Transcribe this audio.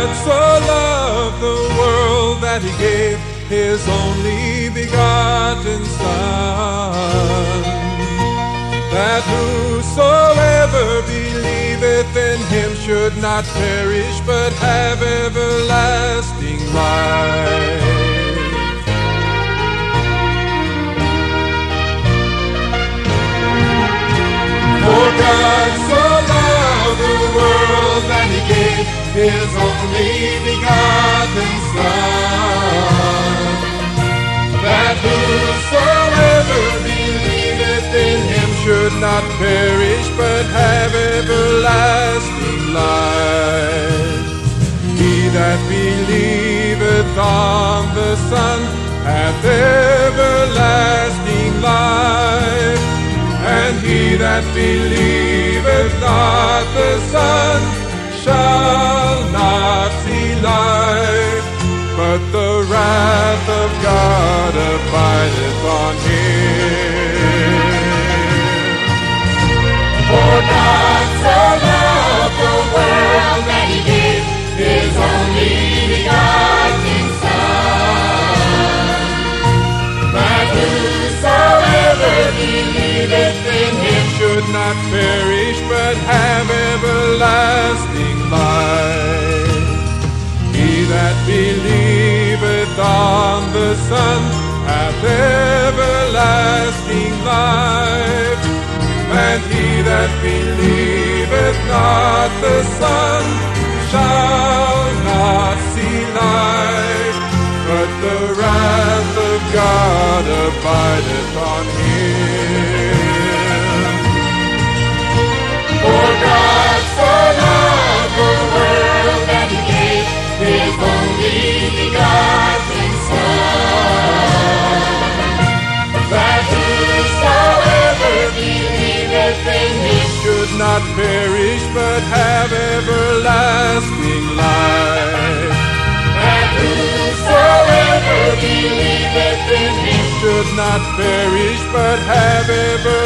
سولہ اکٹوبر سو لاتو سوتے نات سب سو نیل شل گی ریپ داگ سن دیو لا گیر داغ سن شاد رش ہے سنگا دھیرتی سنبلا سیلا دلی بات سن سیلاد گار پر رش ناتھ رش پہ